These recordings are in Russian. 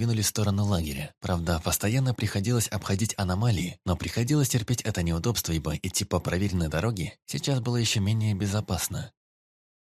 двинулись в сторону лагеря. Правда, постоянно приходилось обходить аномалии, но приходилось терпеть это неудобство, ибо идти по проверенной дороге сейчас было еще менее безопасно.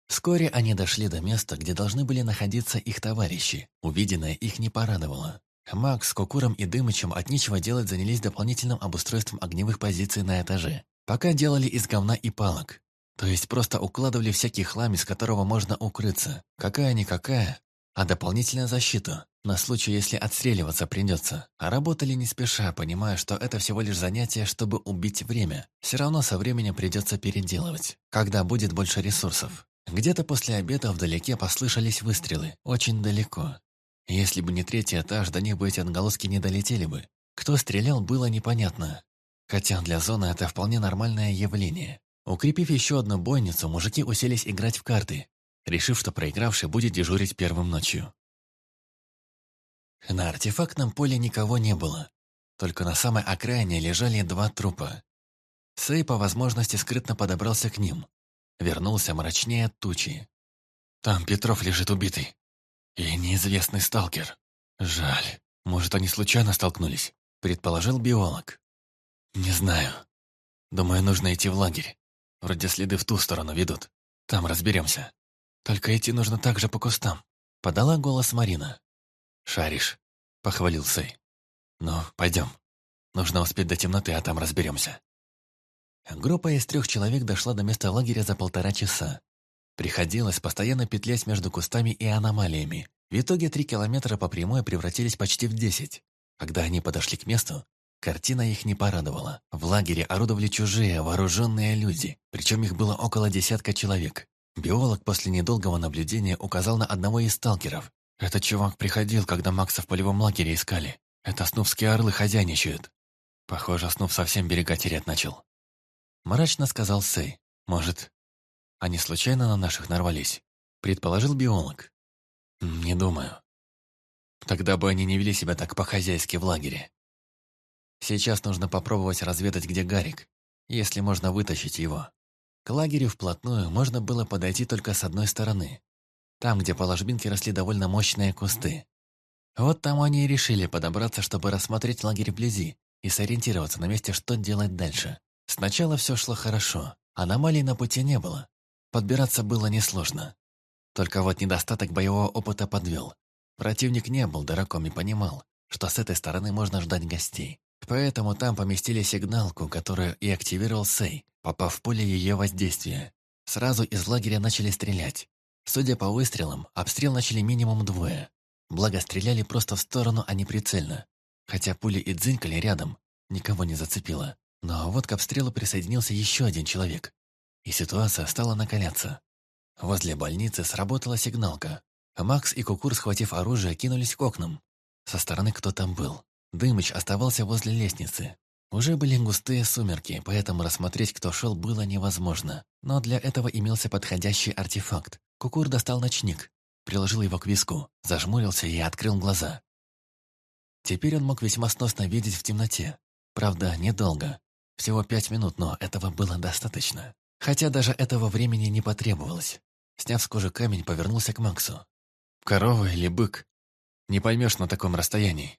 Вскоре они дошли до места, где должны были находиться их товарищи. Увиденное их не порадовало. Макс с Кокуром и Дымычем от нечего делать занялись дополнительным обустройством огневых позиций на этаже. Пока делали из говна и палок. То есть просто укладывали всякий хлам, из которого можно укрыться. Какая-никакая, а дополнительная защита, на случай, если отстреливаться придется. А работали не спеша, понимая, что это всего лишь занятие, чтобы убить время. Все равно со временем придется переделывать, когда будет больше ресурсов. Где-то после обеда вдалеке послышались выстрелы, очень далеко. Если бы не третий этаж, до них бы эти отголоски не долетели бы. Кто стрелял, было непонятно. Хотя для зоны это вполне нормальное явление. Укрепив еще одну бойницу, мужики уселись играть в карты, решив, что проигравший будет дежурить первым ночью. На артефактном поле никого не было. Только на самой окраине лежали два трупа. Сэй по возможности скрытно подобрался к ним. Вернулся мрачнее тучи. Там Петров лежит убитый. И неизвестный сталкер. Жаль. Может, они случайно столкнулись? Предположил биолог. Не знаю. Думаю, нужно идти в лагерь. Вроде следы в ту сторону ведут. Там разберемся. Только идти нужно также по кустам. Подала голос Марина. «Шаришь», — похвалил Сэй. «Ну, пойдем. Нужно успеть до темноты, а там разберемся». Группа из трех человек дошла до места лагеря за полтора часа. Приходилось постоянно петлять между кустами и аномалиями. В итоге три километра по прямой превратились почти в десять. Когда они подошли к месту, картина их не порадовала. В лагере орудовали чужие, вооруженные люди, причем их было около десятка человек. Биолог после недолгого наблюдения указал на одного из сталкеров. «Этот чувак приходил, когда Макса в полевом лагере искали. Это снувские орлы хозяйничают». Похоже, Снув совсем берега терять начал. Мрачно сказал Сэй. «Может, они случайно на наших нарвались?» Предположил биолог. «Не думаю. Тогда бы они не вели себя так по-хозяйски в лагере. Сейчас нужно попробовать разведать, где Гарик, если можно вытащить его. К лагерю вплотную можно было подойти только с одной стороны. Там, где по ложбинке росли довольно мощные кусты. Вот там они и решили подобраться, чтобы рассмотреть лагерь вблизи и сориентироваться на месте, что делать дальше. Сначала все шло хорошо, аномалий на пути не было. Подбираться было несложно. Только вот недостаток боевого опыта подвел. Противник не был дураком и понимал, что с этой стороны можно ждать гостей. Поэтому там поместили сигналку, которую и активировал Сей, попав в поле ее воздействия. Сразу из лагеря начали стрелять. Судя по выстрелам, обстрел начали минимум двое. Благо, стреляли просто в сторону, а не прицельно. Хотя пули и дзынькали рядом, никого не зацепило. Но вот к обстрелу присоединился еще один человек. И ситуация стала накаляться. Возле больницы сработала сигналка. Макс и Кукур, схватив оружие, кинулись к окнам. Со стороны кто там был. Дымыч оставался возле лестницы. Уже были густые сумерки, поэтому рассмотреть, кто шел, было невозможно. Но для этого имелся подходящий артефакт. Кукур достал ночник, приложил его к виску, зажмурился и открыл глаза. Теперь он мог весьма сносно видеть в темноте. Правда, недолго. Всего пять минут, но этого было достаточно. Хотя даже этого времени не потребовалось. Сняв с кожи камень, повернулся к Максу. «Корова или бык? Не поймешь на таком расстоянии.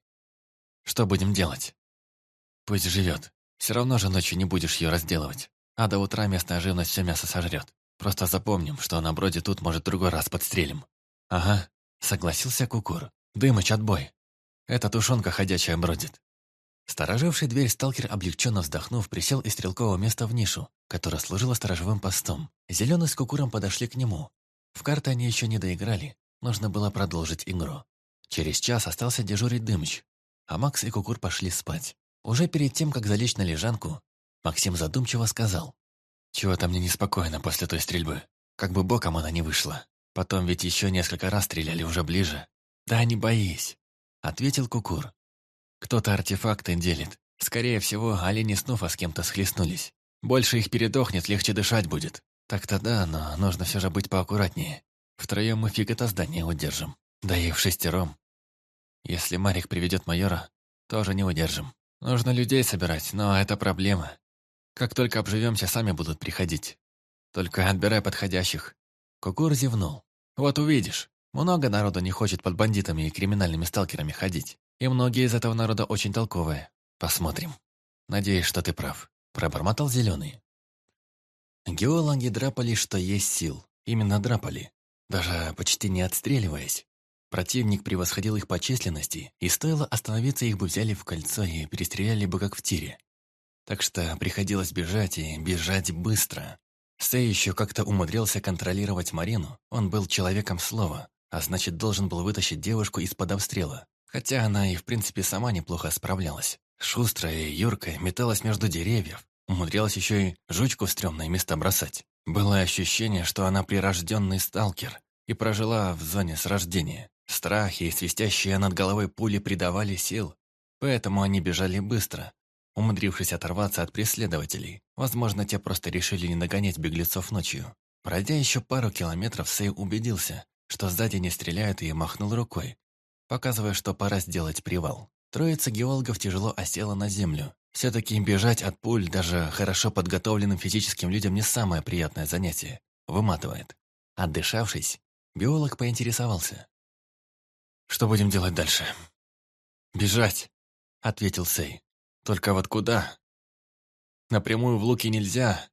Что будем делать? Пусть живет. Все равно же ночью не будешь ее разделывать. А до утра местная живность все мясо сожрет. Просто запомним, что на броде тут, может, другой раз подстрелим. Ага, согласился Кукур. Дымыч, отбой. Эта тушенка ходячая бродит. Стороживший дверь сталкер, облегченно вздохнув, присел из стрелкового места в нишу, которая служила сторожевым постом. Зеленый с Кукуром подошли к нему. В карты они еще не доиграли, нужно было продолжить игру. Через час остался дежурить Дымыч, а Макс и Кукур пошли спать. Уже перед тем, как залечь на лежанку, Максим задумчиво сказал. «Чего-то мне неспокойно после той стрельбы. Как бы боком она не вышла. Потом ведь еще несколько раз стреляли уже ближе». «Да не боись», — ответил Кукур. «Кто-то артефакты делит. Скорее всего, олени снова с кем-то схлестнулись. Больше их передохнет, легче дышать будет. Так-то да, но нужно все же быть поаккуратнее. Втроем мы фиг это здание удержим. Да и в шестером. Если Марик приведет майора, тоже не удержим. Нужно людей собирать, но это проблема. Как только обживемся, сами будут приходить. Только отбирай подходящих. Кукур зевнул. Вот увидишь. Много народу не хочет под бандитами и криминальными сталкерами ходить. И многие из этого народа очень толковые. Посмотрим. Надеюсь, что ты прав. Пробормотал Зеленый. Геологи драпали, что есть сил. Именно драпали. Даже почти не отстреливаясь. Противник превосходил их по численности, и стоило остановиться, их бы взяли в кольцо и перестреляли бы как в тире. Так что приходилось бежать, и бежать быстро. Сэй еще как-то умудрился контролировать Марину, он был человеком слова, а значит, должен был вытащить девушку из-под обстрела. Хотя она и, в принципе, сама неплохо справлялась. Шустрая и юркая металась между деревьев, умудрялась еще и жучку в стрёмные места бросать. Было ощущение, что она прирожденный сталкер и прожила в зоне с рождения. Страхи и свистящие над головой пули придавали сил, поэтому они бежали быстро, умудрившись оторваться от преследователей. Возможно, те просто решили не догонять беглецов ночью. Пройдя еще пару километров, Сэй убедился, что сзади не стреляют, и махнул рукой, показывая, что пора сделать привал. Троица геологов тяжело осела на землю. Все-таки бежать от пуль даже хорошо подготовленным физическим людям не самое приятное занятие. Выматывает. Отдышавшись, биолог поинтересовался. «Что будем делать дальше?» «Бежать», — ответил Сей. «Только вот куда?» «Напрямую в луки нельзя.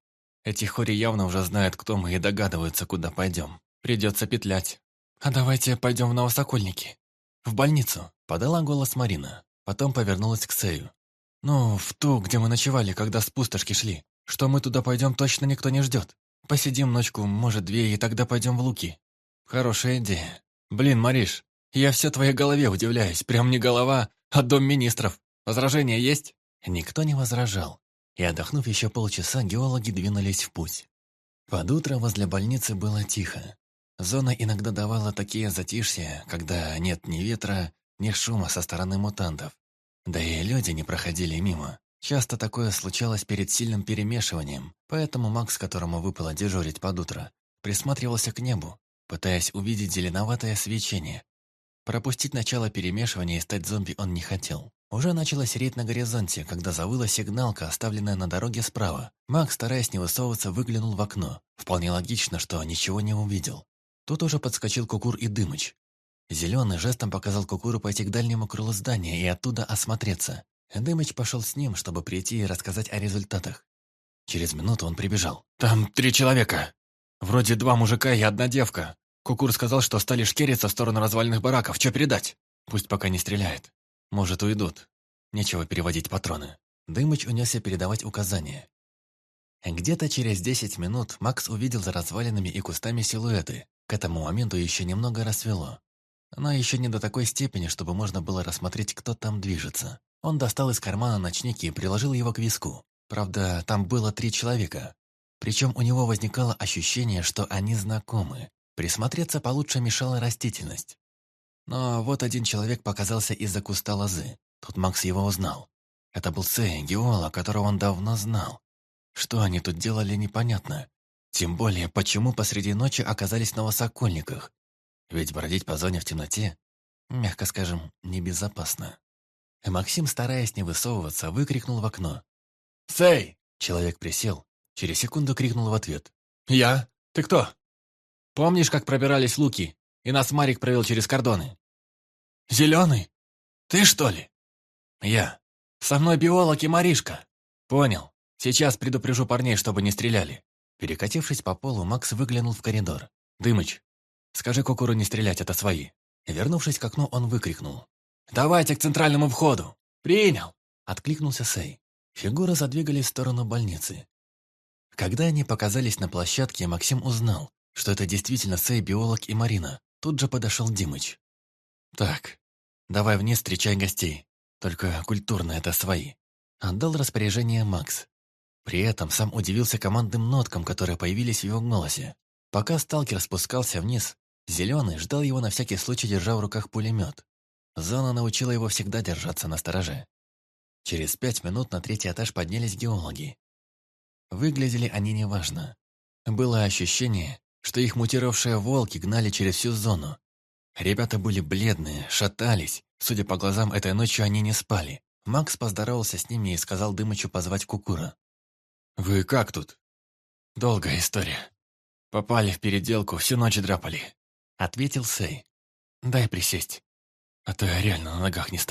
Эти хори явно уже знают, кто мы, и догадываются, куда пойдем. Придется петлять. А давайте пойдем в Новосокольники. В больницу», — подала голос Марина. Потом повернулась к Сею. «Ну, в ту, где мы ночевали, когда с пустошки шли. Что мы туда пойдем, точно никто не ждет. Посидим ночку, может, две, и тогда пойдем в Луки. Хорошая идея. Блин, Мариш, я все твоей голове удивляюсь. Прям не голова, а дом министров. Возражения есть?» Никто не возражал. И отдохнув еще полчаса, геологи двинулись в путь. Под утро возле больницы было тихо. Зона иногда давала такие затишья, когда нет ни ветра, ни шума со стороны мутантов. Да и люди не проходили мимо. Часто такое случалось перед сильным перемешиванием, поэтому Макс, которому выпало дежурить под утро, присматривался к небу, пытаясь увидеть зеленоватое свечение, Пропустить начало перемешивания и стать зомби он не хотел. Уже начало сереть на горизонте, когда завыла сигналка, оставленная на дороге справа. Макс, стараясь не высовываться, выглянул в окно. Вполне логично, что ничего не увидел. Тут уже подскочил Кукур и Дымыч. Зеленый жестом показал Кукуру пойти к дальнему крылу здания и оттуда осмотреться. Дымыч пошел с ним, чтобы прийти и рассказать о результатах. Через минуту он прибежал. «Там три человека. Вроде два мужика и одна девка. Кукур сказал, что стали шкериться в сторону разваленных бараков. Че передать? Пусть пока не стреляет. Может, уйдут. Нечего переводить патроны. Дымыч унесся передавать указания. Где-то через десять минут Макс увидел за развалинами и кустами силуэты. К этому моменту еще немного рассвело. Но еще не до такой степени, чтобы можно было рассмотреть, кто там движется. Он достал из кармана ночники и приложил его к виску. Правда, там было три человека. Причем у него возникало ощущение, что они знакомы. Присмотреться получше мешала растительность. Но вот один человек показался из-за куста лозы. Тут Макс его узнал. Это был Сэй, геолог, которого он давно знал. Что они тут делали, непонятно. Тем более, почему посреди ночи оказались на Высокольниках. Ведь бродить по зоне в темноте, мягко скажем, небезопасно. И Максим, стараясь не высовываться, выкрикнул в окно. «Сэй!» Человек присел, через секунду крикнул в ответ. «Я? Ты кто?» Помнишь, как пробирались луки, и нас Марик провел через кордоны? Зеленый? Ты что ли? Я. Со мной биолог и Маришка. Понял. Сейчас предупрежу парней, чтобы не стреляли. Перекатившись по полу, Макс выглянул в коридор. «Дымыч, скажи Кокуру не стрелять, это свои». Вернувшись к окну, он выкрикнул. «Давайте к центральному входу!» «Принял!» Откликнулся Сей. Фигуры задвигались в сторону больницы. Когда они показались на площадке, Максим узнал, что это действительно Сэй, биолог и Марина. Тут же подошел Димыч. «Так, давай вниз встречай гостей. Только культурно это свои». Отдал распоряжение Макс. При этом сам удивился командным ноткам, которые появились в его голосе. Пока сталкер спускался вниз, Зеленый ждал его на всякий случай, держа в руках пулемет. Зона научила его всегда держаться на стороже. Через пять минут на третий этаж поднялись геологи. Выглядели они неважно. Было ощущение, что их мутировавшие волки гнали через всю зону. Ребята были бледные, шатались. Судя по глазам, этой ночью они не спали. Макс поздоровался с ними и сказал Дымычу позвать Кукура. «Вы как тут?» «Долгая история. Попали в переделку, всю ночь драпали», — ответил Сэй. дай присесть, а то я реально на ногах не стою.